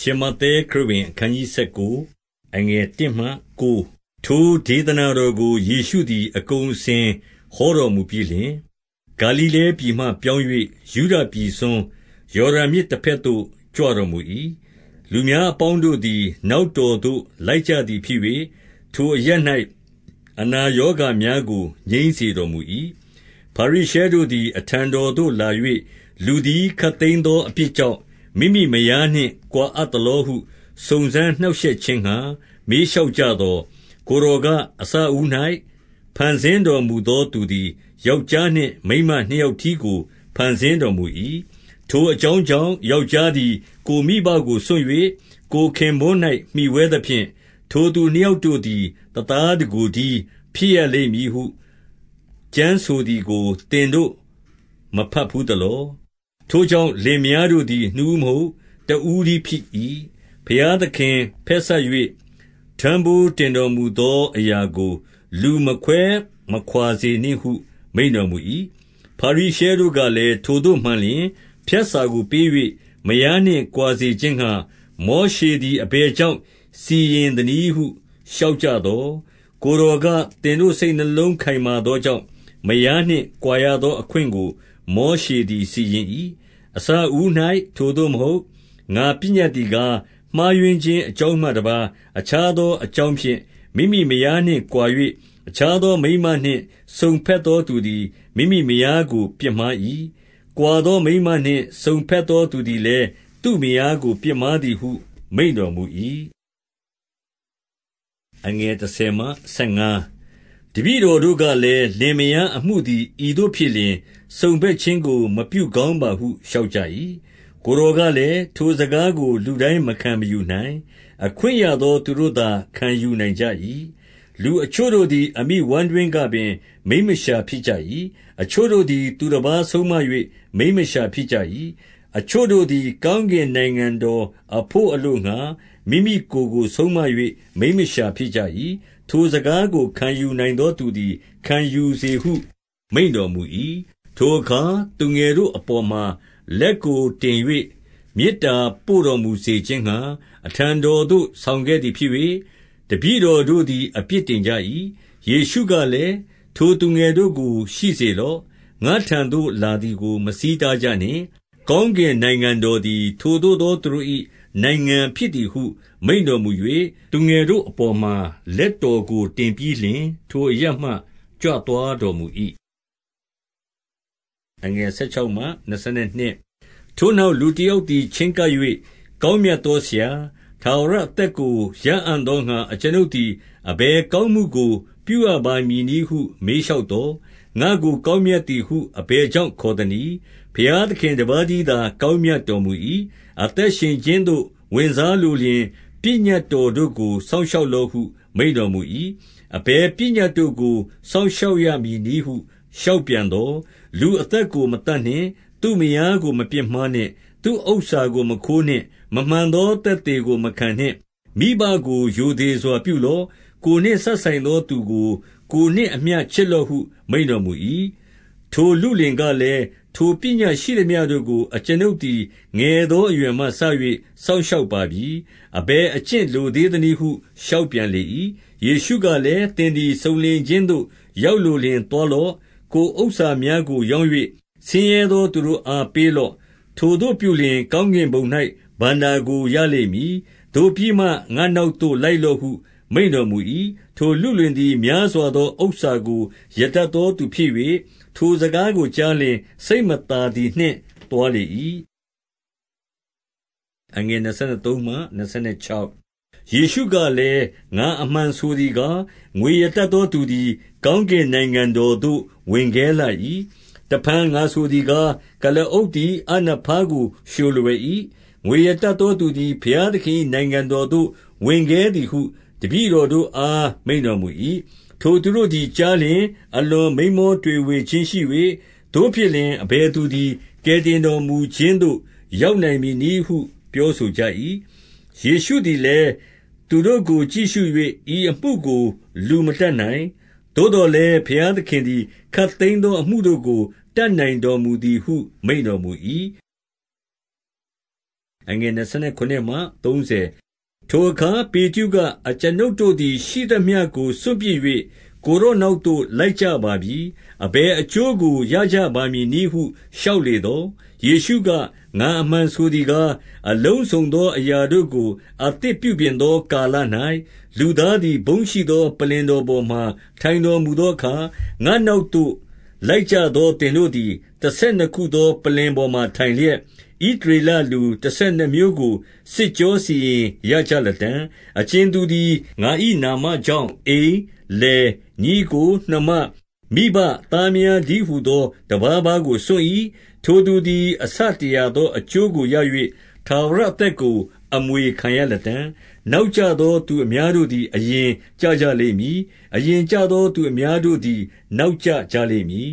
ရှမဿဲခရစ်ဝင်အခန်းကြီး19အငယ်1မှ9ထိုဒေသနာတော်ကို ယေရှုသည် အကုန်အစင်ဟောတော်မူပြီးလျှင် ဂါလိလဲပြည်မှပြောင်း၍ယူဒပြည်စွန်း ယော်ဒန်မြစ်တစ်ဖက်သို့ ကြွတော်မူ၏လူများအပေါင်းတို့သည် နောက်တော်သို့ လိုက်ကြသည်ဖြစ်၍ထိုအရ၌အနာရောဂါများကို ငြိမ်းစေတော်မူ၏ဖာရိရှဲတို့သည် အထံတော်သို့လာ၍လူသည်ခတ်သိမ်းသောအပြစ်ကြောင့် မိမိမယားနှင့် ကွာအပ်သလောဟု စုံစမ်းနှောင့်ရှက်ခြင်းငှါ မေးလျှောက်ကြသော်၊ကိုယ်တော်က အစအဦး၌ဖန်ဆင်းတော်မူသောသူသည် ယောက်ျားနှင့် မိန်းမနှစ်ယောက်တည်းကို ဖန်ဆင်းတော်မူ၏။ထိုအကြောင်းကြောင့် ယောက်ျားသည် ကိုယ်မိဘကိုစွန့်၍ကိုယ်ခင်ပွန်း၌မှီဝဲသဖြင့်၊ထိုသူနှစ်ယောက်တို့သည် တသားတကိုယ်တည်း ဖြစ်ရလိမ့်မည်ဟု ကျမ်းဆိုသည်ကို သင်တို့ မဘတ်ဘူးသလော ထိုကြောင့် လင်မယားတို့သည် နှစ်ဦးမဟုတ် တဦးတည်းဖြစ်၏ဘုရားသခင်ဖက်စပ်၍ထမ်းဘိုးတင်တော်မူသော အရာကို လူမခွဲမခွါစေနှင့်ဟု မိန့်တော်မူ၏ဖာရိရှဲတို့ကလည်း ထိုသို့မှန်လျှင် ဖြတ်စာကိုပေး၍မယားနှင့်ကွာစေခြင်းငှါ မောရှေသည် အဘယ်ကြောင့် စီရင်သနည်းဟု လျှောက်ကြသော် ကိုယ်တော်က သင်တို့စိတ်နှလုံးခိုင်မာသောကြောင့် မယားနှင့်ကွာရသောအခွင့်ကို မောရှေသည် စီရင်၏အစအဦး၌ထိုသို့မဟုတ်။ငါပညတ်သည်ကား၊မှားယွင်းခြင်း အကြောင်းမှတပါး အခြားသောအကြောင်းဖြင့် မိမိမယားနှင့်ကွာ၍အခြားသောမိန်းမနှင့် စုံဘက်သောသူသည် မိမိမယားကို ပြစ်မှား၏။ကွာသောမိန်းမနှင့် စုံဘက်သောသူသည်လည်း သူ့မယားကို ပြစ်မှားသည်ဟု မိန့်တော်မူ၏။ တပည့်တော်တို့ကလည်း၊လင်မယားအမှုသည် ဤသို့ဖြစ်လျှင် စုံဘက်ခြင်းကို မပြုကောင်းပါဟု လျှောက်ကြ၏။ကိုယ်တော်ကလည်း၊ထိုစကားကို လူတိုင်းမခံမယူနိုင်။အခွင့်ရသော သူတို့သာ ခံယူနိုင်ကြ၏။လူအချို့တို့သည် အမိဝမ်းတွင်းကပင် မိန်းမလျှာဖြစ်ကြ၏။အချို့တို့သည် သူတပါးဆုံးမ၍မိန်းမလျှာဖြစ်ကြ၏။အချို့တို့သည် ကောင်းကင်နိုင်ငံတော်အဘို့အလိုငှါ မိမိကိုယ်ကို ဆုံးမ၍မိန်းမလျှာဖြစ်ကြ၏။ ထိုစကားကို ခံယူနိုင်သောသူသည် ခံယူစေဟု မိန့်တော်မူ၏ထိုအခါ သူငယ်တို့အပေါ်မှာ လက်ကိုတင်၍မေတ္တာပို့တော်မူစေခြင်းငှါ အထံတော်သို့ ဆောင်ခဲ့သည်ဖြစ်၍၊တပည့်တော်တို့သည် အပြစ်တင်ကြ၏။ယေရှုကလည်း၊ထိုသူငယ်တို့ကို ရှိစေလော့။ငါ့ထံသို့လာသည်ကို မဆီးတားကြနှင့်။ကောင်းကင်နိုင်ငံတော်သည် ထိုသို့သောသူတို့၏ နိုင်ငံဖြစ်သည်ဟု မိန့်တော်မူ၍၊သူငယ်တို့အပေါ်မှာ လက်တော်ကို တင်ပြီးလျှင် ထိုအရပ်မှ ကြွသွားတော်မူ၏ထိုနောက်လူတယောက်သည် ချဉ်းကပ်၍၊ကောင်းမြတ်သောဆရာ၊ထာဝရအသက်ကို ရအံ့သောငှါ အကျွန်ုပ် သည် အဘယ်ကောင်းမှုကို ပြုရပါမည်နည်းဟု မေးလျှောက်သော်၊ ငါ့ကို ကောင်းမြတ်သည်ဟု အဘယ်ကြောင့် ခေါ်သနည်း။ဘုရားသခင်တပါးတည်းသာ ကောင်းမြတ်တော်မူ၏။အသက်ရှင်ခြင်းသို့ ဝင်စားလိုလျှင် ပညတ်တော်တို့ကို စောင့်ရှောက်လော့ဟု မိန့်တော်မူ၏။အဘယ်ပညတ်တို့ကို စောင့်ရှောက်ရမည်နည်းဟု လျှောက်ပြန်သော်၊လူအသက်ကို မသတ်နှင့်။သူ့မယားကို မပြစ်မှားနှင့်။သူ့ဥစ္စာကို မခိုးနှင့်။မမှန်သော သက်သေကို မခံနှင့်။မိဘကို ရိုသေစွာပြုလော့။ကိုယ်နှင့်စပ်ဆိုင်သောသူကို ကိုယ်နှင့်အမျှ ချစ်လော့ဟု မိန့်တော်မူ၏။ထိုလုလင်ကလည်း၊ထိုပညတ်ရှိသမျှတို့ကို အကျွန်ုပ်သည် ငယ်သောအရွယ်မှစ၍စောင့်ရှောက်ပါပြီ။အဘယ်အကျင့်လိုသေးသနည်းဟု လျှောက်ပြန်လေ၏။ယေရှုကလည်း၊သင်သည် စုံလင်ခြင်းသို့ ရောက်လိုလျှင် သွားလော့။ကိုယ်ဥစ္စာများကို ရောင်း၍ဆင်းရဲသောသူတို့အား ပေးလော့။ထိုသို့ပြုလျှင် ကောင်းကင်ဘုံ၌ဘဏ္ဍာကို ရလိမ့်မည်။သို့ပြီးမှ ငါ့နောက်သို့ လိုက်လော့ဟု မိန့်တော်မူ၏။ ထိုလုလင်သည် များစွာသောဥစ္စာကို ရတတ်သောသူဖြစ်၍၊ထိုစကားကိုကြားလျှင် စိတ်မသာသည်နှင့် သွားလေ၏။ယေရှုကလည်း၊ငါအမှန်ဆိုသည်ကား၊ငွေရတတ်သောသူသည် ကောင်းကင်နိုင်ငံတော်သို့ ဝင်ခဲလှ၏တဖန်ငါဆိုသည်ကား၊ကုလားအုပ်သည်အပ်နဖားကို လျှိုလွယ်၏။ငွေရတတ်သောသူသည် ဘုရားသခင်၏နိုင်ငံတော်သို့ ဝင်ခဲသည်ဟုတ ပည့်တော်တို့အား မိန့်တော်မူ၏။ထိုသူတို့သည်ကြားလျှင် အလွန်မိန်းမောတွေဝေခြင်းရှိ၍၊သို့ဖြစ်လျှင် အဘယ်သူသည် ကယ်တင်တော်မူခြင်းသို့ ရောက်နိုင်မည်နည်းဟု ပြောဆိုကြ၏။ယေရှုသည်လည်း သူတို့ကို ကြည့်ရှု၍ဤအမှုကို လူမတတ်နိုင် သို့သော်လည်း ဘုရားသခင်သည် ခပ်သိမ်းသောအမှုတို့ကို တတ်နိုင်တော်မူသည်ဟု မိန့်တော်မူ၏။အငယ်29မှ30 ထိုအခါ ပေတရုက အကျွန်ုပ်တို့သည် ရှိသမျှကို စွန့်ပစ်၍ကိုယ်တော်နောက်သို့ လိုက်ကြပါပြီ။အဘယ်အကျိုးကို ရကြပါမည်နည်းဟု လျှောက်လေသော်၊ယေရှုက၊ငါအမှန်ဆိုသည်ကား၊အလုံးစုံသောအရာတို့ကို အသစ်ပြုပြင်သောကာလ၌လူသားသည် ဘုန်းရှိသော ပလ္လင်တော်ပေါ်မှာ ထိုင်တော်မူသောအခါ၊ငါ့နောက်သို့ လိုက်ကြသောသင်တို့သည် တဆယ်နှစ်ခုသော ပလ္လင်ပေါ်မှာထိုင်လျက်၊ဣသရေလလူတဆယ်နှစ်မျိုးကို စစ်ကြောစီရင်ရကြလတံ့။အကြင်သူသည် ငါ၏နာမကြောင့် အိမ်၊လယ်၊ညီအစ်ကို၊နှမ၊မိဘ၊သားမယားတည်းဟူသော တပါးပါးကို စွန့်၏။ထိုသူသည် အဆတရာသော အကျိုးကိုရ၍ထာဝရအသက်ကို အမွေခံရလတံ့။ နောက်ကျသောသူအများတို့သည် အရင်ကျကြလိမ့်မည်။အရင်ကျသောသူအများတို့သည် နောက်ကျကြလိမ့်မည်